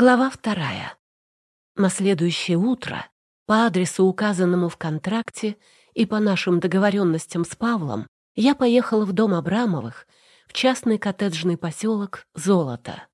Глава вторая. На следующее утро по адресу, указанному в контракте, и по нашим договоренностям с Павлом, я поехала в дом Абрамовых, в частный коттеджный поселок «Золото».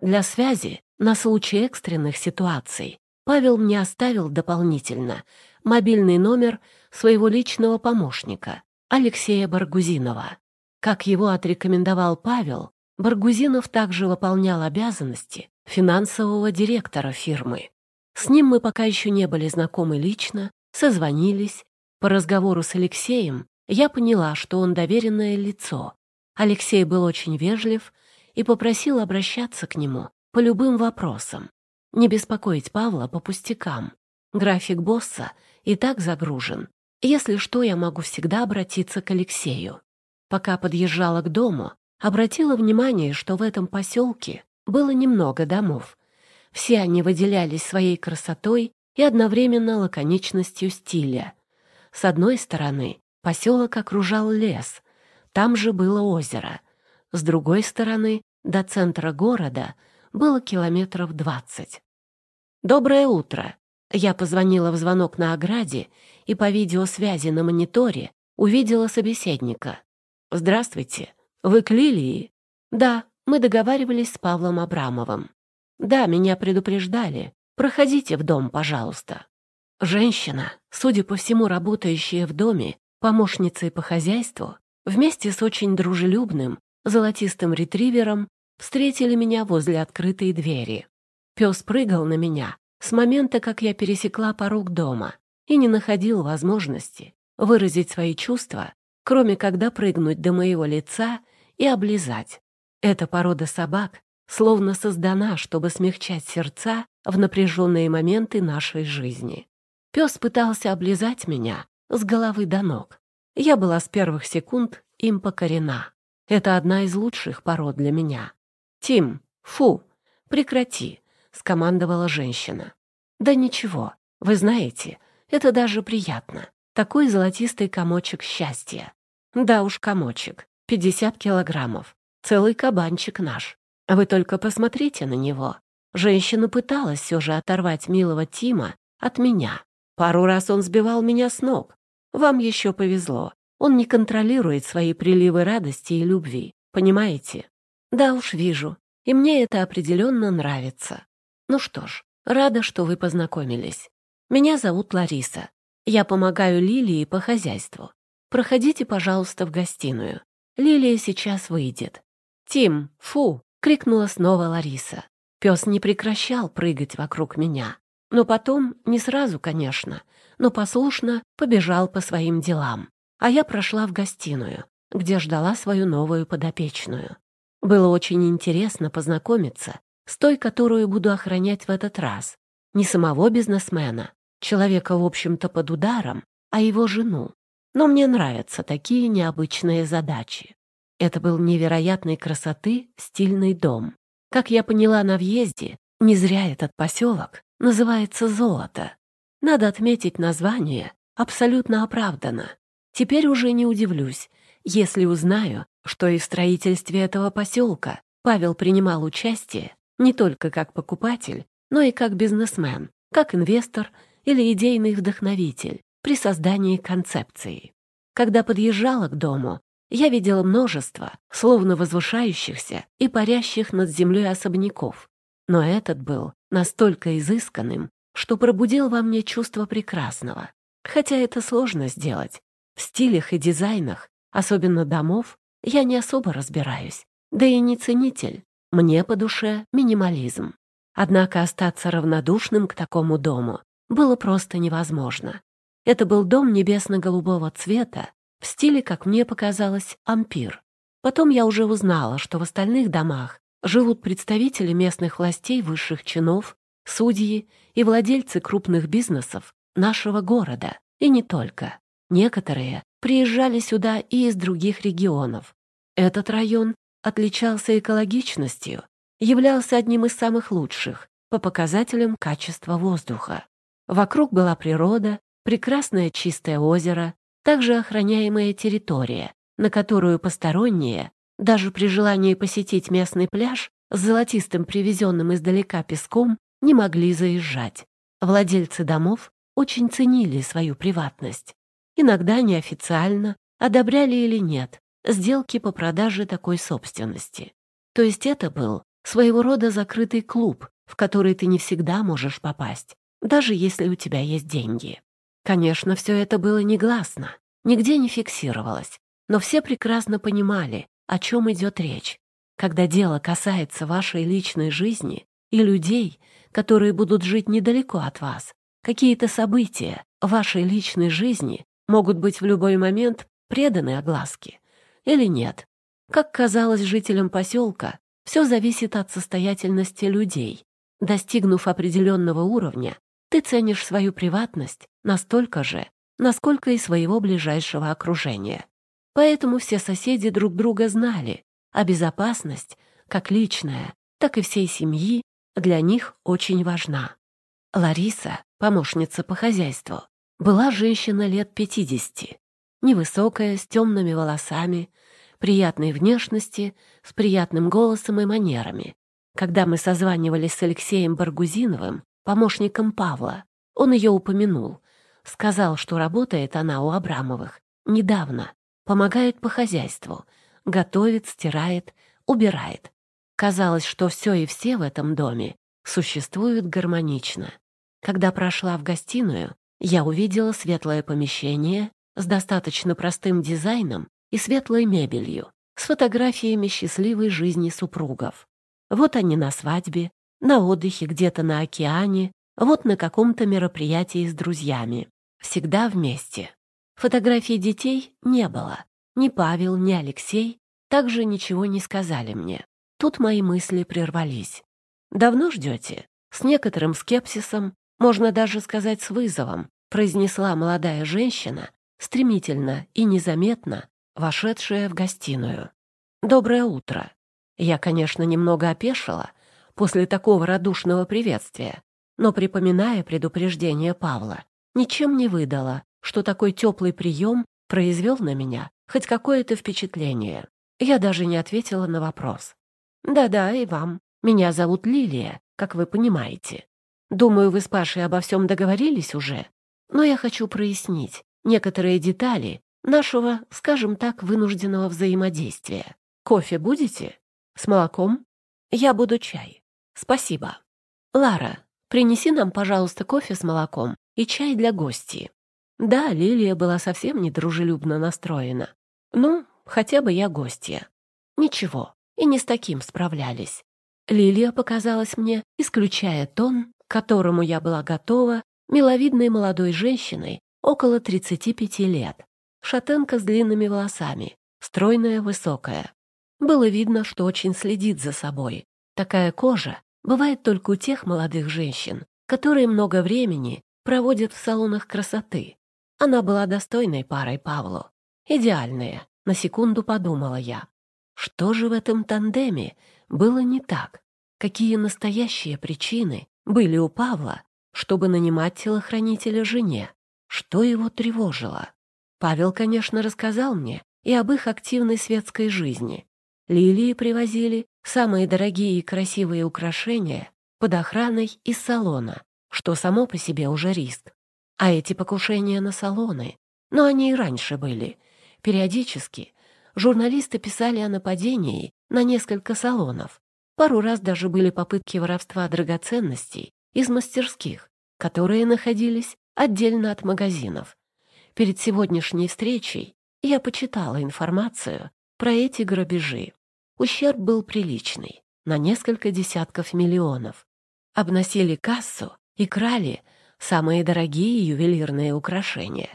Для связи, на случай экстренных ситуаций, Павел мне оставил дополнительно мобильный номер своего личного помощника, Алексея Баргузинова. Как его отрекомендовал Павел, Баргузинов также выполнял обязанности финансового директора фирмы. С ним мы пока еще не были знакомы лично, созвонились. По разговору с Алексеем я поняла, что он доверенное лицо. Алексей был очень вежлив и попросил обращаться к нему по любым вопросам. Не беспокоить Павла по пустякам. График босса и так загружен. Если что, я могу всегда обратиться к Алексею. Пока подъезжала к дому, обратила внимание, что в этом поселке было немного домов. Все они выделялись своей красотой и одновременно лаконичностью стиля. С одной стороны поселок окружал лес, там же было озеро. С другой стороны до центра города было километров двадцать. «Доброе утро!» Я позвонила в звонок на ограде и по видеосвязи на мониторе увидела собеседника. «Здравствуйте!» Вы к Лилии? Да, мы договаривались с Павлом Абрамовым. Да, меня предупреждали. Проходите в дом, пожалуйста. Женщина, судя по всему, работающая в доме, помощницей по хозяйству, вместе с очень дружелюбным, золотистым ретривером, встретили меня возле открытой двери. Пес прыгал на меня с момента, как я пересекла порог дома и не находил возможности выразить свои чувства, кроме когда прыгнуть до моего лица и облизать. Эта порода собак словно создана, чтобы смягчать сердца в напряженные моменты нашей жизни. Пес пытался облизать меня с головы до ног. Я была с первых секунд им покорена. Это одна из лучших пород для меня. «Тим, фу, прекрати!» — скомандовала женщина. «Да ничего, вы знаете, это даже приятно. Такой золотистый комочек счастья. Да уж, комочек. 50 килограммов, целый кабанчик наш. Вы только посмотрите на него. Женщина пыталась все же оторвать милого Тима от меня. Пару раз он сбивал меня с ног. Вам еще повезло. Он не контролирует свои приливы радости и любви, понимаете? Да уж вижу. И мне это определенно нравится. Ну что ж, рада, что вы познакомились. Меня зовут Лариса. Я помогаю Лилии по хозяйству. Проходите, пожалуйста, в гостиную. Лилия сейчас выйдет. «Тим, фу!» — крикнула снова Лариса. Пес не прекращал прыгать вокруг меня. Но потом, не сразу, конечно, но послушно побежал по своим делам. А я прошла в гостиную, где ждала свою новую подопечную. Было очень интересно познакомиться с той, которую буду охранять в этот раз. Не самого бизнесмена, человека, в общем-то, под ударом, а его жену. Но мне нравятся такие необычные задачи. Это был невероятной красоты стильный дом. Как я поняла на въезде, не зря этот поселок называется «Золото». Надо отметить название, абсолютно оправдано. Теперь уже не удивлюсь, если узнаю, что и в строительстве этого поселка Павел принимал участие не только как покупатель, но и как бизнесмен, как инвестор или идейный вдохновитель при создании концепции. Когда подъезжала к дому, я видела множество, словно возвышающихся и парящих над землей особняков, но этот был настолько изысканным, что пробудил во мне чувство прекрасного. Хотя это сложно сделать. В стилях и дизайнах, особенно домов, я не особо разбираюсь, да и не ценитель. Мне по душе минимализм. Однако остаться равнодушным к такому дому было просто невозможно. Это был дом небесно-голубого цвета, в стиле, как мне показалось, ампир. Потом я уже узнала, что в остальных домах живут представители местных властей высших чинов, судьи и владельцы крупных бизнесов нашего города, и не только. Некоторые приезжали сюда и из других регионов. Этот район отличался экологичностью, являлся одним из самых лучших по показателям качества воздуха. Вокруг была природа, прекрасное чистое озеро, также охраняемая территория, на которую посторонние, даже при желании посетить местный пляж с золотистым привезенным издалека песком, не могли заезжать. Владельцы домов очень ценили свою приватность. Иногда неофициально одобряли или нет сделки по продаже такой собственности. То есть это был своего рода закрытый клуб, в который ты не всегда можешь попасть, даже если у тебя есть деньги. Конечно, все это было негласно, нигде не фиксировалось, но все прекрасно понимали, о чем идет речь. Когда дело касается вашей личной жизни и людей, которые будут жить недалеко от вас, какие-то события вашей личной жизни могут быть в любой момент преданы огласке или нет. Как казалось жителям поселка, все зависит от состоятельности людей. Достигнув определенного уровня, ты ценишь свою приватность настолько же, насколько и своего ближайшего окружения. Поэтому все соседи друг друга знали, а безопасность, как личная, так и всей семьи, для них очень важна. Лариса, помощница по хозяйству, была женщина лет 50, невысокая, с темными волосами, приятной внешности, с приятным голосом и манерами. Когда мы созванивались с Алексеем Баргузиновым, помощником Павла. Он ее упомянул. Сказал, что работает она у Абрамовых. Недавно. Помогает по хозяйству. Готовит, стирает, убирает. Казалось, что все и все в этом доме существуют гармонично. Когда прошла в гостиную, я увидела светлое помещение с достаточно простым дизайном и светлой мебелью, с фотографиями счастливой жизни супругов. Вот они на свадьбе, на отдыхе где-то на океане, вот на каком-то мероприятии с друзьями. Всегда вместе. Фотографий детей не было. Ни Павел, ни Алексей также ничего не сказали мне. Тут мои мысли прервались. «Давно ждете?» С некоторым скепсисом, можно даже сказать с вызовом, произнесла молодая женщина, стремительно и незаметно вошедшая в гостиную. «Доброе утро!» Я, конечно, немного опешила, после такого радушного приветствия, но, припоминая предупреждение Павла, ничем не выдала, что такой теплый прием произвел на меня хоть какое-то впечатление. Я даже не ответила на вопрос. «Да-да, и вам. Меня зовут Лилия, как вы понимаете. Думаю, вы с Пашей обо всем договорились уже, но я хочу прояснить некоторые детали нашего, скажем так, вынужденного взаимодействия. Кофе будете? С молоком? Я буду чай. «Спасибо. Лара, принеси нам, пожалуйста, кофе с молоком и чай для гостей». Да, Лилия была совсем недружелюбно настроена. Ну, хотя бы я гостья. Ничего, и не с таким справлялись. Лилия показалась мне, исключая тон, к которому я была готова, миловидной молодой женщиной около 35 лет. Шатенка с длинными волосами, стройная, высокая. Было видно, что очень следит за собой, Такая кожа бывает только у тех молодых женщин, которые много времени проводят в салонах красоты. Она была достойной парой Павлу. Идеальная, на секунду подумала я. Что же в этом тандеме было не так? Какие настоящие причины были у Павла, чтобы нанимать телохранителя жене? Что его тревожило? Павел, конечно, рассказал мне и об их активной светской жизни. Лилии привозили самые дорогие и красивые украшения под охраной из салона, что само по себе уже риск. А эти покушения на салоны, но они и раньше были. Периодически журналисты писали о нападении на несколько салонов. Пару раз даже были попытки воровства драгоценностей из мастерских, которые находились отдельно от магазинов. Перед сегодняшней встречей я почитала информацию про эти грабежи ущерб был приличный, на несколько десятков миллионов. Обносили кассу и крали самые дорогие ювелирные украшения,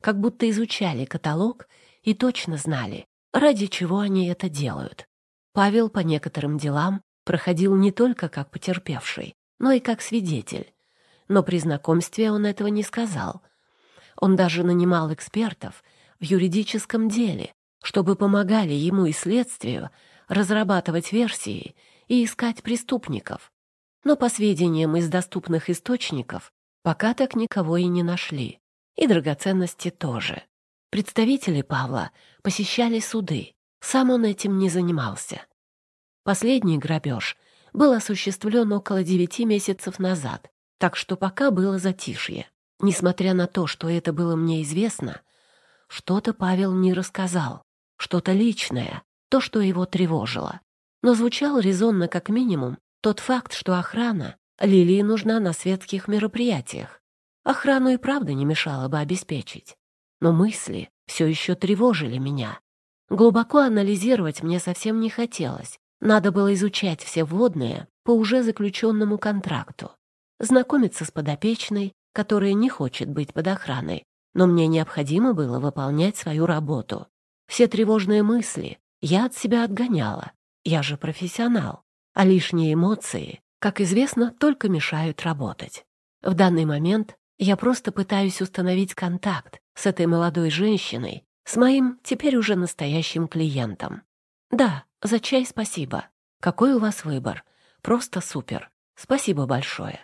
как будто изучали каталог и точно знали, ради чего они это делают. Павел по некоторым делам проходил не только как потерпевший, но и как свидетель. Но при знакомстве он этого не сказал. Он даже нанимал экспертов в юридическом деле, чтобы помогали ему и следствию разрабатывать версии и искать преступников. Но по сведениям из доступных источников, пока так никого и не нашли. И драгоценности тоже. Представители Павла посещали суды, сам он этим не занимался. Последний грабеж был осуществлен около девяти месяцев назад, так что пока было затишье. Несмотря на то, что это было мне известно, что-то Павел не рассказал, что-то личное, то, что его тревожило. Но звучал резонно как минимум тот факт, что охрана Лилии нужна на светских мероприятиях. Охрану и правда не мешало бы обеспечить. Но мысли все еще тревожили меня. Глубоко анализировать мне совсем не хотелось. Надо было изучать все вводные по уже заключенному контракту. Знакомиться с подопечной, которая не хочет быть под охраной, но мне необходимо было выполнять свою работу. Все тревожные мысли я от себя отгоняла. Я же профессионал, а лишние эмоции, как известно, только мешают работать. В данный момент я просто пытаюсь установить контакт с этой молодой женщиной, с моим теперь уже настоящим клиентом. Да, за чай спасибо. Какой у вас выбор? Просто супер. Спасибо большое.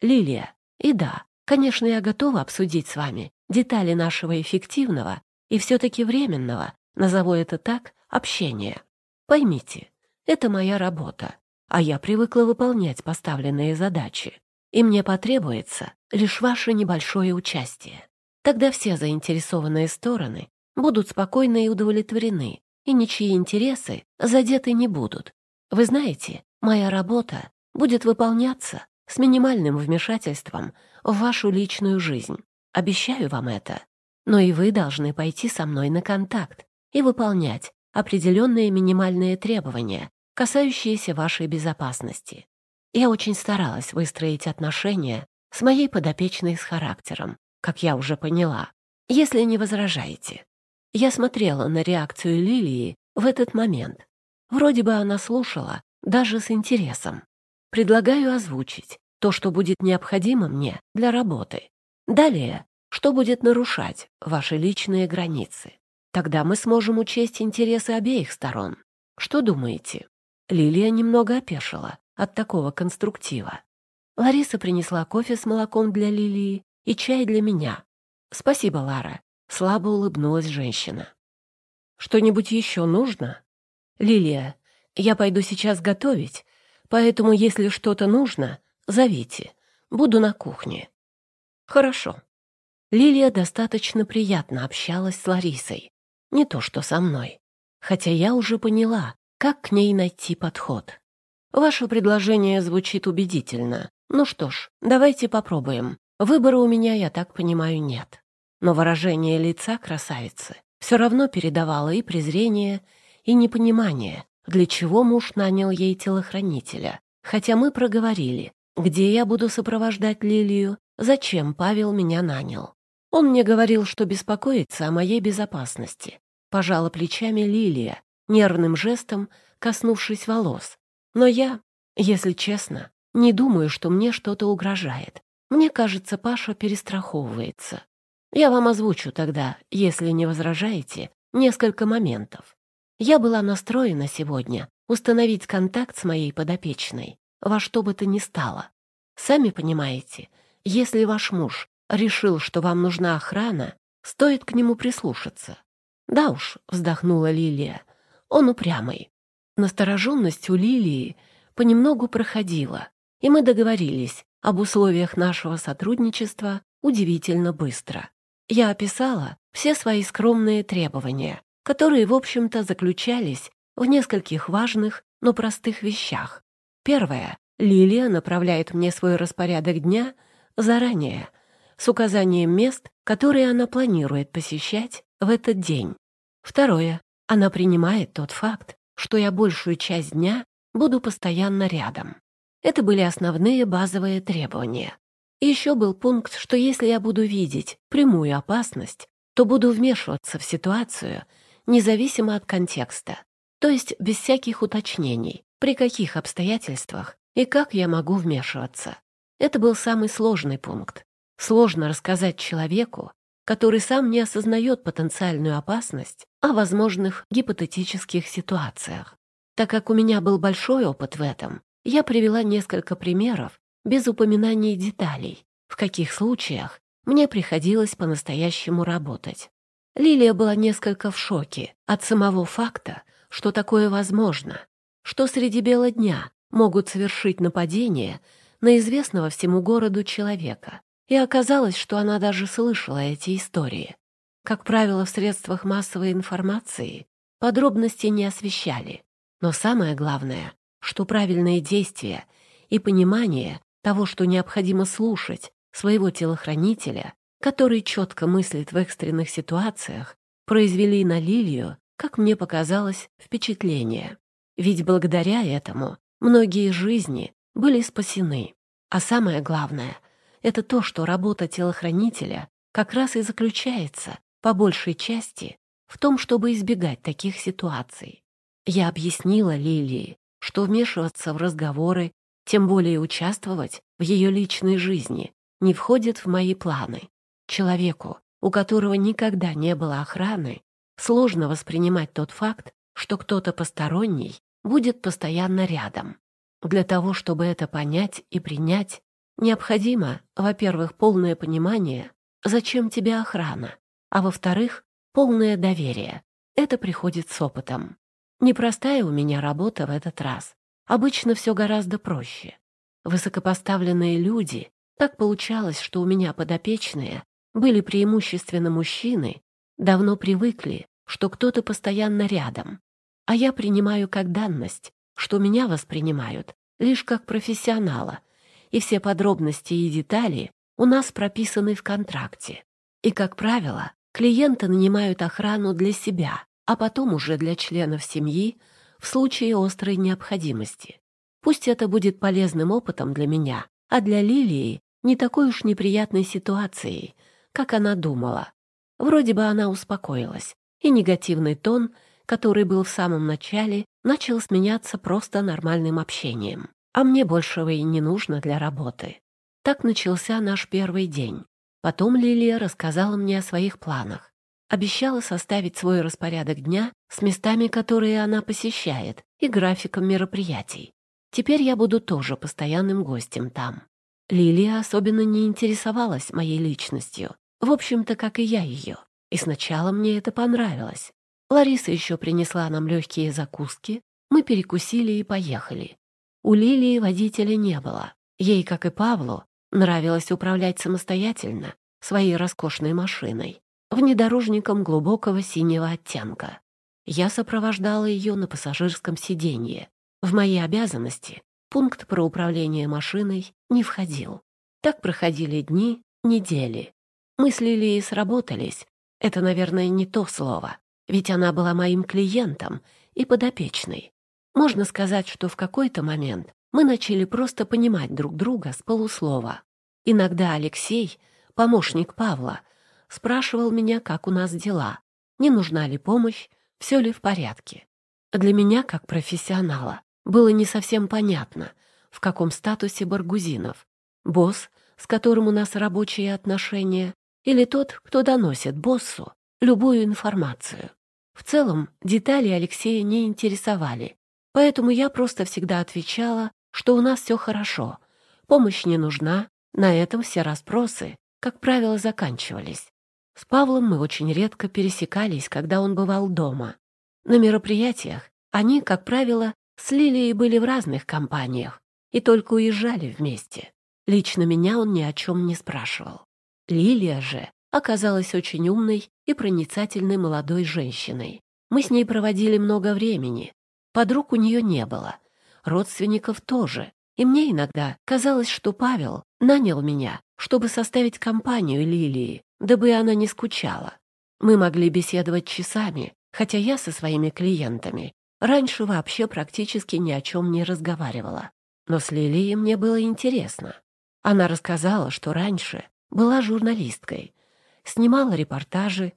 Лилия, и да, конечно, я готова обсудить с вами детали нашего эффективного и все-таки временного, назову это так, общения. Поймите, это моя работа, а я привыкла выполнять поставленные задачи, и мне потребуется лишь ваше небольшое участие. Тогда все заинтересованные стороны будут спокойны и удовлетворены, и ничьи интересы задеты не будут. Вы знаете, моя работа будет выполняться с минимальным вмешательством в вашу личную жизнь. Обещаю вам это. Но и вы должны пойти со мной на контакт и выполнять определенные минимальные требования, касающиеся вашей безопасности. Я очень старалась выстроить отношения с моей подопечной с характером, как я уже поняла. Если не возражаете. Я смотрела на реакцию Лилии в этот момент. Вроде бы она слушала, даже с интересом. Предлагаю озвучить то, что будет необходимо мне для работы. Далее, что будет нарушать ваши личные границы. Тогда мы сможем учесть интересы обеих сторон. Что думаете?» Лилия немного опешила от такого конструктива. Лариса принесла кофе с молоком для Лилии и чай для меня. «Спасибо, Лара», — слабо улыбнулась женщина. «Что-нибудь еще нужно?» «Лилия, я пойду сейчас готовить, поэтому, если что-то нужно, зовите. Буду на кухне». «Хорошо». Лилия достаточно приятно общалась с Ларисой, не то что со мной. Хотя я уже поняла, как к ней найти подход. Ваше предложение звучит убедительно. Ну что ж, давайте попробуем. Выбора у меня, я так понимаю, нет. Но выражение лица красавицы все равно передавало и презрение, и непонимание, для чего муж нанял ей телохранителя. Хотя мы проговорили, где я буду сопровождать Лилию, зачем Павел меня нанял. Он мне говорил, что беспокоится о моей безопасности, пожала плечами Лилия, нервным жестом коснувшись волос. Но я, если честно, не думаю, что мне что-то угрожает. Мне кажется, Паша перестраховывается. Я вам озвучу тогда, если не возражаете, несколько моментов. Я была настроена сегодня установить контакт с моей подопечной во что бы то ни стало. Сами понимаете, если ваш муж решил, что вам нужна охрана, стоит к нему прислушаться. «Да уж», — вздохнула Лилия, — «он упрямый». Настороженность у Лилии понемногу проходила, и мы договорились об условиях нашего сотрудничества удивительно быстро. Я описала все свои скромные требования, которые, в общем-то, заключались в нескольких важных, но простых вещах. Первое. Лилия направляет мне свой распорядок дня заранее, с указанием мест, которые она планирует посещать в этот день. Второе. Она принимает тот факт, что я большую часть дня буду постоянно рядом. Это были основные базовые требования. Еще был пункт, что если я буду видеть прямую опасность, то буду вмешиваться в ситуацию независимо от контекста, то есть без всяких уточнений, при каких обстоятельствах и как я могу вмешиваться. Это был самый сложный пункт. Сложно рассказать человеку, который сам не осознает потенциальную опасность о возможных гипотетических ситуациях. Так как у меня был большой опыт в этом, я привела несколько примеров без упоминаний деталей, в каких случаях мне приходилось по-настоящему работать. Лилия была несколько в шоке от самого факта, что такое возможно, что среди бела дня могут совершить нападение на известного всему городу человека, и оказалось, что она даже слышала эти истории. Как правило, в средствах массовой информации подробности не освещали. Но самое главное, что правильные действия и понимание того, что необходимо слушать своего телохранителя, который четко мыслит в экстренных ситуациях, произвели на Лилию, как мне показалось, впечатление. Ведь благодаря этому многие жизни были спасены. А самое главное, это то, что работа телохранителя как раз и заключается, по большей части, в том, чтобы избегать таких ситуаций. Я объяснила Лилии, что вмешиваться в разговоры, тем более участвовать в ее личной жизни, не входит в мои планы. Человеку, у которого никогда не было охраны, сложно воспринимать тот факт, что кто-то посторонний будет постоянно рядом. Для того, чтобы это понять и принять, Необходимо, во-первых, полное понимание, зачем тебе охрана, а во-вторых, полное доверие. Это приходит с опытом. Непростая у меня работа в этот раз. Обычно все гораздо проще. Высокопоставленные люди, так получалось, что у меня подопечные, были преимущественно мужчины, давно привыкли, что кто-то постоянно рядом. А я принимаю как данность, что меня воспринимают лишь как профессионала — и все подробности и детали у нас прописаны в контракте. И, как правило, клиенты нанимают охрану для себя, а потом уже для членов семьи в случае острой необходимости. Пусть это будет полезным опытом для меня, а для Лилии не такой уж неприятной ситуацией, как она думала. Вроде бы она успокоилась, и негативный тон, который был в самом начале, начал сменяться просто нормальным общением а мне большего и не нужно для работы. Так начался наш первый день. Потом Лилия рассказала мне о своих планах. Обещала составить свой распорядок дня с местами, которые она посещает, и графиком мероприятий. Теперь я буду тоже постоянным гостем там. Лилия особенно не интересовалась моей личностью, в общем-то, как и я ее. И сначала мне это понравилось. Лариса еще принесла нам легкие закуски, мы перекусили и поехали. У Лилии водителя не было. Ей, как и Павлу, нравилось управлять самостоятельно своей роскошной машиной, внедорожником глубокого синего оттенка. Я сопровождала ее на пассажирском сиденье. В мои обязанности пункт про управление машиной не входил. Так проходили дни, недели. Мы с Лилией сработались. Это, наверное, не то слово, ведь она была моим клиентом и подопечной. Можно сказать, что в какой-то момент мы начали просто понимать друг друга с полуслова. Иногда Алексей, помощник Павла, спрашивал меня, как у нас дела, не нужна ли помощь, все ли в порядке. Для меня, как профессионала, было не совсем понятно, в каком статусе Баргузинов. Босс, с которым у нас рабочие отношения, или тот, кто доносит боссу любую информацию. В целом, детали Алексея не интересовали, Поэтому я просто всегда отвечала, что у нас все хорошо, помощь не нужна, на этом все расспросы, как правило, заканчивались. С Павлом мы очень редко пересекались, когда он бывал дома. На мероприятиях они, как правило, с Лилией были в разных компаниях и только уезжали вместе. Лично меня он ни о чем не спрашивал. Лилия же оказалась очень умной и проницательной молодой женщиной. Мы с ней проводили много времени, Подруг у нее не было, родственников тоже. И мне иногда казалось, что Павел нанял меня, чтобы составить компанию Лилии, дабы она не скучала. Мы могли беседовать часами, хотя я со своими клиентами раньше вообще практически ни о чем не разговаривала. Но с Лилией мне было интересно. Она рассказала, что раньше была журналисткой, снимала репортажи,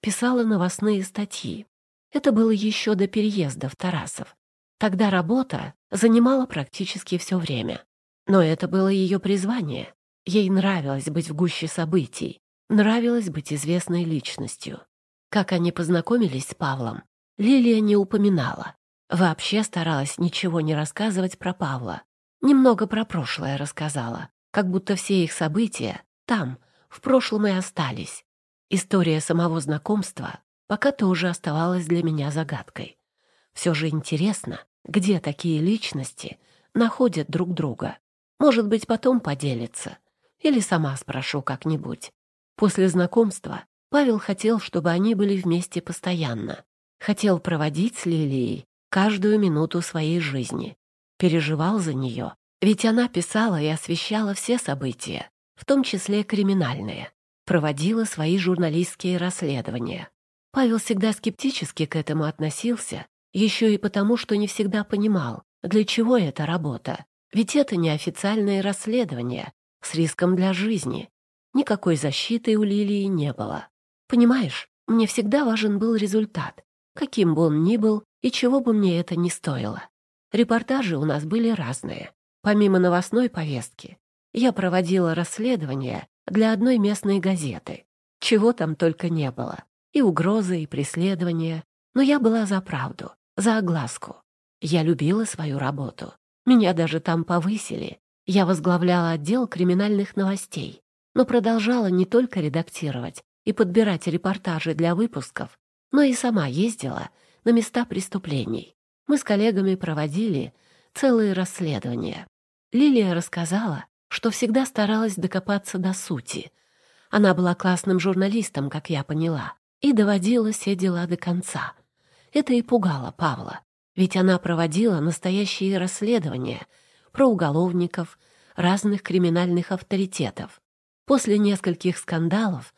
писала новостные статьи. Это было еще до переезда в Тарасов. Тогда работа занимала практически все время. Но это было ее призвание. Ей нравилось быть в гуще событий, нравилось быть известной личностью. Как они познакомились с Павлом, Лилия не упоминала. Вообще старалась ничего не рассказывать про Павла. Немного про прошлое рассказала, как будто все их события там, в прошлом и остались. История самого знакомства пока тоже оставалась для меня загадкой. Все же интересно, где такие личности находят друг друга. Может быть, потом поделится. Или сама спрошу как-нибудь. После знакомства Павел хотел, чтобы они были вместе постоянно. Хотел проводить с Лилией каждую минуту своей жизни. Переживал за нее, ведь она писала и освещала все события, в том числе криминальные. Проводила свои журналистские расследования. Павел всегда скептически к этому относился, еще и потому, что не всегда понимал, для чего эта работа. Ведь это неофициальное расследование с риском для жизни. Никакой защиты у Лилии не было. Понимаешь, мне всегда важен был результат, каким бы он ни был и чего бы мне это ни стоило. Репортажи у нас были разные. Помимо новостной повестки, я проводила расследование для одной местной газеты. Чего там только не было и угрозы, и преследования, но я была за правду, за огласку. Я любила свою работу. Меня даже там повысили. Я возглавляла отдел криминальных новостей, но продолжала не только редактировать и подбирать репортажи для выпусков, но и сама ездила на места преступлений. Мы с коллегами проводили целые расследования. Лилия рассказала, что всегда старалась докопаться до сути. Она была классным журналистом, как я поняла и доводила все дела до конца. Это и пугало Павла, ведь она проводила настоящие расследования про уголовников, разных криминальных авторитетов. После нескольких скандалов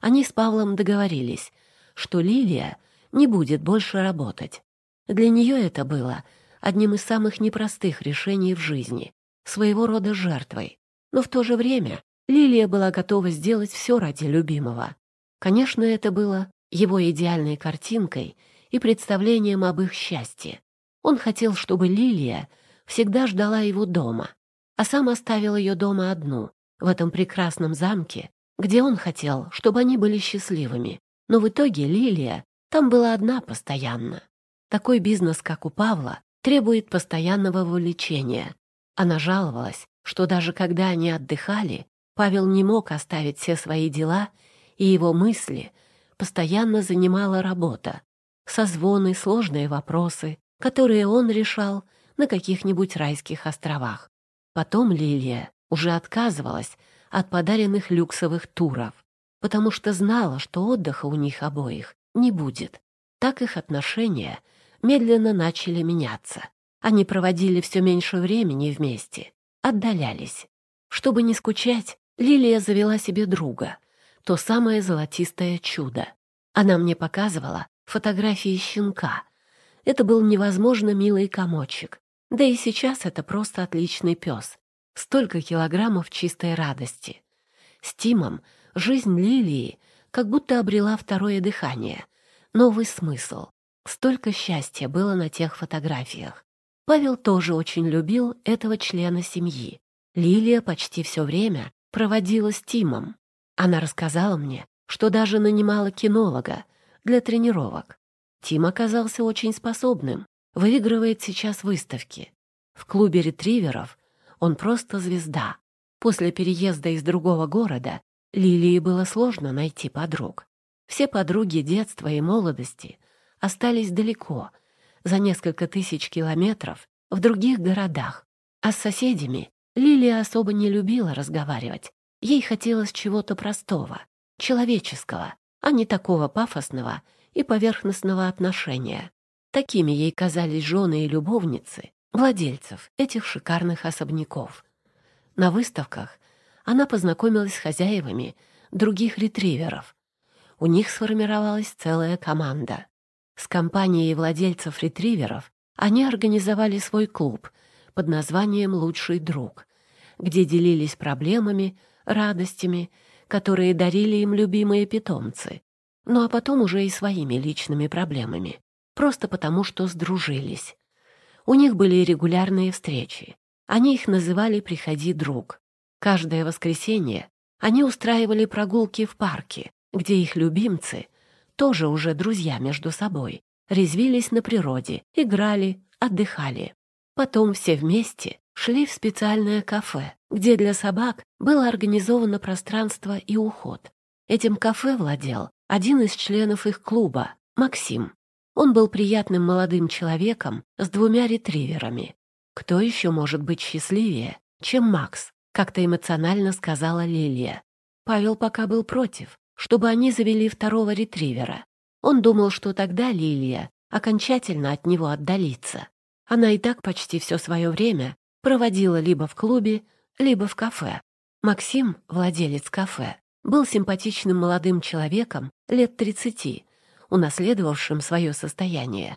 они с Павлом договорились, что Лилия не будет больше работать. Для нее это было одним из самых непростых решений в жизни, своего рода жертвой. Но в то же время Лилия была готова сделать все ради любимого. Конечно, это было его идеальной картинкой и представлением об их счастье. Он хотел, чтобы Лилия всегда ждала его дома, а сам оставил ее дома одну, в этом прекрасном замке, где он хотел, чтобы они были счастливыми. Но в итоге Лилия там была одна постоянно. Такой бизнес, как у Павла, требует постоянного вовлечения. Она жаловалась, что даже когда они отдыхали, Павел не мог оставить все свои дела и его мысли постоянно занимала работа. Созвоны, сложные вопросы, которые он решал на каких-нибудь райских островах. Потом Лилия уже отказывалась от подаренных люксовых туров, потому что знала, что отдыха у них обоих не будет. Так их отношения медленно начали меняться. Они проводили все меньше времени вместе, отдалялись. Чтобы не скучать, Лилия завела себе друга — то самое золотистое чудо. Она мне показывала фотографии щенка. Это был невозможно милый комочек. Да и сейчас это просто отличный пес. Столько килограммов чистой радости. С Тимом жизнь Лилии как будто обрела второе дыхание. Новый смысл. Столько счастья было на тех фотографиях. Павел тоже очень любил этого члена семьи. Лилия почти все время проводила с Тимом. Она рассказала мне, что даже нанимала кинолога для тренировок. Тим оказался очень способным, выигрывает сейчас выставки. В клубе ретриверов он просто звезда. После переезда из другого города Лилии было сложно найти подруг. Все подруги детства и молодости остались далеко, за несколько тысяч километров в других городах. А с соседями Лилия особо не любила разговаривать, Ей хотелось чего-то простого, человеческого, а не такого пафосного и поверхностного отношения. Такими ей казались жены и любовницы, владельцев этих шикарных особняков. На выставках она познакомилась с хозяевами других ретриверов. У них сформировалась целая команда. С компанией владельцев ретриверов они организовали свой клуб под названием «Лучший друг», где делились проблемами, радостями, которые дарили им любимые питомцы, ну а потом уже и своими личными проблемами, просто потому что сдружились. У них были регулярные встречи. Они их называли «Приходи, друг». Каждое воскресенье они устраивали прогулки в парке, где их любимцы, тоже уже друзья между собой, резвились на природе, играли, отдыхали. Потом все вместе шли в специальное кафе, где для собак было организовано пространство и уход. Этим кафе владел один из членов их клуба, Максим. Он был приятным молодым человеком с двумя ретриверами. Кто еще может быть счастливее, чем Макс, как-то эмоционально сказала Лилия. Павел пока был против, чтобы они завели второго ретривера. Он думал, что тогда Лилия окончательно от него отдалится. Она и так почти все свое время проводила либо в клубе, либо в кафе. Максим, владелец кафе, был симпатичным молодым человеком лет 30, унаследовавшим свое состояние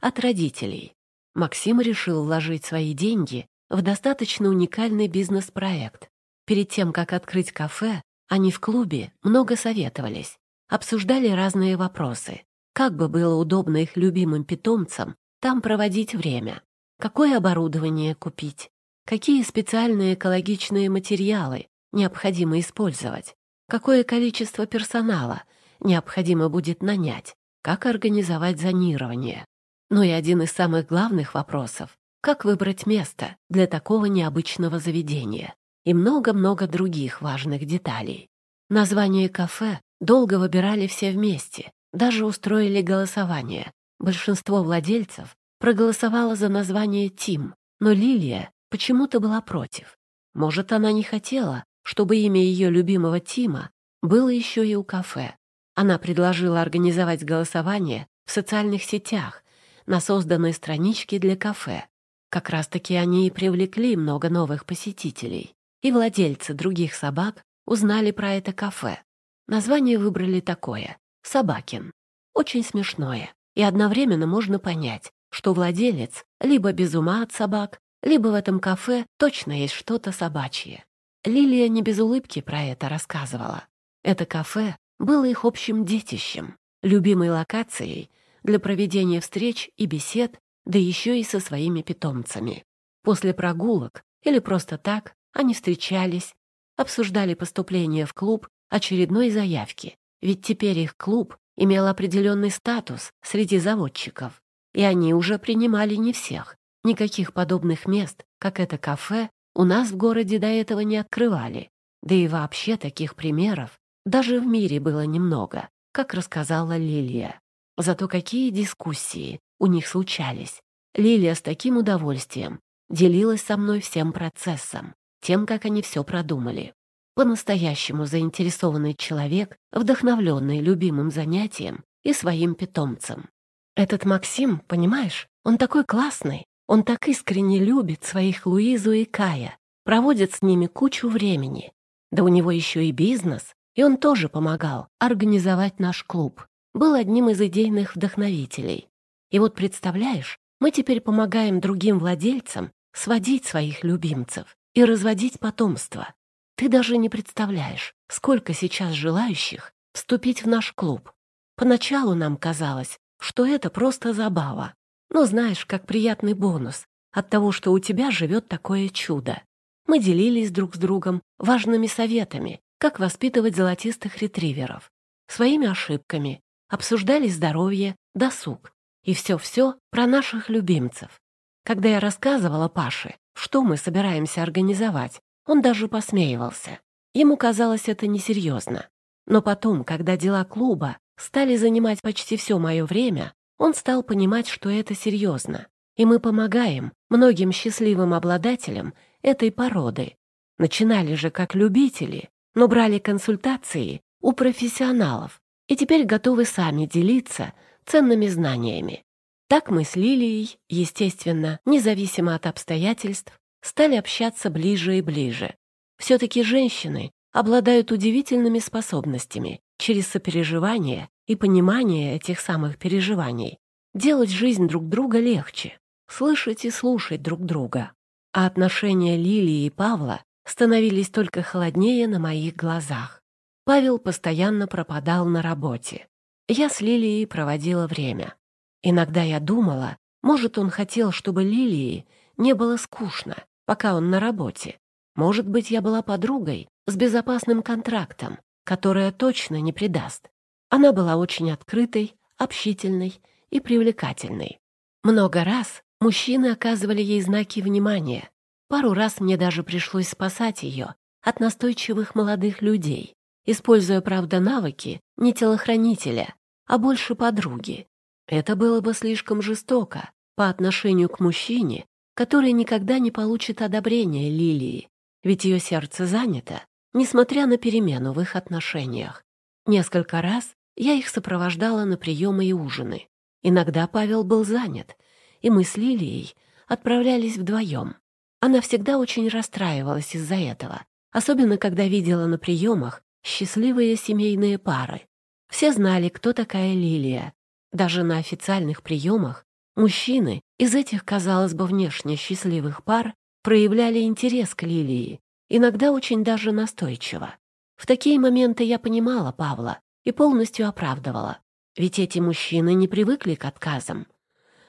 от родителей. Максим решил вложить свои деньги в достаточно уникальный бизнес-проект. Перед тем, как открыть кафе, они в клубе много советовались, обсуждали разные вопросы. Как бы было удобно их любимым питомцам там проводить время? Какое оборудование купить? какие специальные экологичные материалы необходимо использовать, какое количество персонала необходимо будет нанять, как организовать зонирование. Ну и один из самых главных вопросов — как выбрать место для такого необычного заведения и много-много других важных деталей. Название кафе долго выбирали все вместе, даже устроили голосование. Большинство владельцев проголосовало за название «Тим», но Лилия почему-то была против. Может, она не хотела, чтобы имя ее любимого Тима было еще и у кафе. Она предложила организовать голосование в социальных сетях на созданной страничке для кафе. Как раз-таки они и привлекли много новых посетителей, и владельцы других собак узнали про это кафе. Название выбрали такое — «Собакин». Очень смешное, и одновременно можно понять, что владелец либо без ума от собак, либо в этом кафе точно есть что-то собачье. Лилия не без улыбки про это рассказывала. Это кафе было их общим детищем, любимой локацией для проведения встреч и бесед, да еще и со своими питомцами. После прогулок или просто так они встречались, обсуждали поступление в клуб очередной заявки, ведь теперь их клуб имел определенный статус среди заводчиков, и они уже принимали не всех, Никаких подобных мест, как это кафе, у нас в городе до этого не открывали. Да и вообще таких примеров даже в мире было немного, как рассказала Лилия. Зато какие дискуссии у них случались. Лилия с таким удовольствием делилась со мной всем процессом, тем, как они все продумали. По-настоящему заинтересованный человек, вдохновленный любимым занятием и своим питомцем. «Этот Максим, понимаешь, он такой классный. Он так искренне любит своих Луизу и Кая, проводит с ними кучу времени. Да у него еще и бизнес, и он тоже помогал организовать наш клуб. Был одним из идейных вдохновителей. И вот представляешь, мы теперь помогаем другим владельцам сводить своих любимцев и разводить потомство. Ты даже не представляешь, сколько сейчас желающих вступить в наш клуб. Поначалу нам казалось, что это просто забава, но знаешь, как приятный бонус от того, что у тебя живет такое чудо. Мы делились друг с другом важными советами, как воспитывать золотистых ретриверов, своими ошибками, обсуждали здоровье, досуг и все-все про наших любимцев. Когда я рассказывала Паше, что мы собираемся организовать, он даже посмеивался. Ему казалось это несерьезно. Но потом, когда дела клуба стали занимать почти все мое время, он стал понимать, что это серьезно, и мы помогаем многим счастливым обладателям этой породы. Начинали же как любители, но брали консультации у профессионалов и теперь готовы сами делиться ценными знаниями. Так мы с Лилией, естественно, независимо от обстоятельств, стали общаться ближе и ближе. Все-таки женщины обладают удивительными способностями через сопереживание и понимание этих самых переживаний делать жизнь друг друга легче, слышать и слушать друг друга. А отношения Лилии и Павла становились только холоднее на моих глазах. Павел постоянно пропадал на работе. Я с Лилией проводила время. Иногда я думала, может, он хотел, чтобы Лилии не было скучно, пока он на работе. Может быть, я была подругой с безопасным контрактом, которая точно не предаст. Она была очень открытой, общительной и привлекательной. Много раз мужчины оказывали ей знаки внимания. Пару раз мне даже пришлось спасать ее от настойчивых молодых людей, используя, правда, навыки не телохранителя, а больше подруги. Это было бы слишком жестоко по отношению к мужчине, который никогда не получит одобрения Лилии, ведь ее сердце занято несмотря на перемену в их отношениях. Несколько раз я их сопровождала на приемы и ужины. Иногда Павел был занят, и мы с Лилией отправлялись вдвоем. Она всегда очень расстраивалась из-за этого, особенно когда видела на приемах счастливые семейные пары. Все знали, кто такая Лилия. Даже на официальных приемах мужчины из этих, казалось бы, внешне счастливых пар проявляли интерес к Лилии, иногда очень даже настойчиво. В такие моменты я понимала Павла и полностью оправдывала, ведь эти мужчины не привыкли к отказам.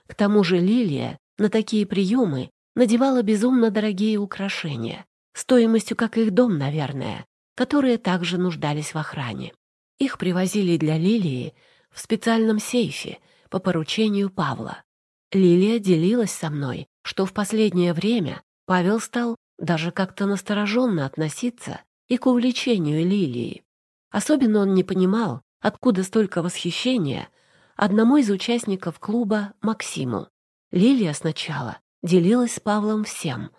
К тому же Лилия на такие приемы надевала безумно дорогие украшения, стоимостью как их дом, наверное, которые также нуждались в охране. Их привозили для Лилии в специальном сейфе по поручению Павла. Лилия делилась со мной, что в последнее время Павел стал даже как-то настороженно относиться и к увлечению Лилии. Особенно он не понимал, откуда столько восхищения одному из участников клуба Максиму. Лилия сначала делилась с Павлом всем.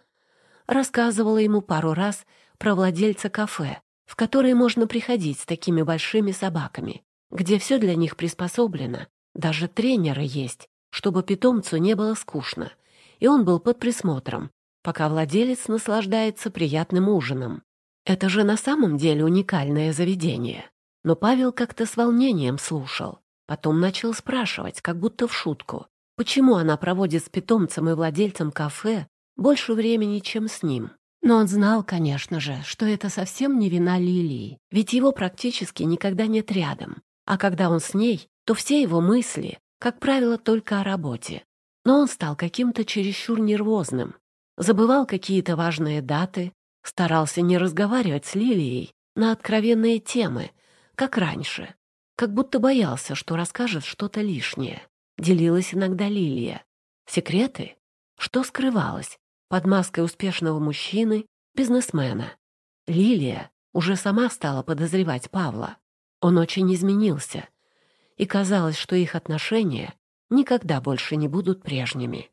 Рассказывала ему пару раз про владельца кафе, в которое можно приходить с такими большими собаками, где все для них приспособлено, даже тренеры есть, чтобы питомцу не было скучно, и он был под присмотром, пока владелец наслаждается приятным ужином. Это же на самом деле уникальное заведение. Но Павел как-то с волнением слушал. Потом начал спрашивать, как будто в шутку, почему она проводит с питомцем и владельцем кафе больше времени, чем с ним. Но он знал, конечно же, что это совсем не вина Лилии, ведь его практически никогда нет рядом. А когда он с ней, то все его мысли, как правило, только о работе. Но он стал каким-то чересчур нервозным, забывал какие-то важные даты, старался не разговаривать с Лилией на откровенные темы, как раньше, как будто боялся, что расскажет что-то лишнее. Делилась иногда Лилия. Секреты? Что скрывалось под маской успешного мужчины, бизнесмена? Лилия уже сама стала подозревать Павла. Он очень изменился, и казалось, что их отношения никогда больше не будут прежними.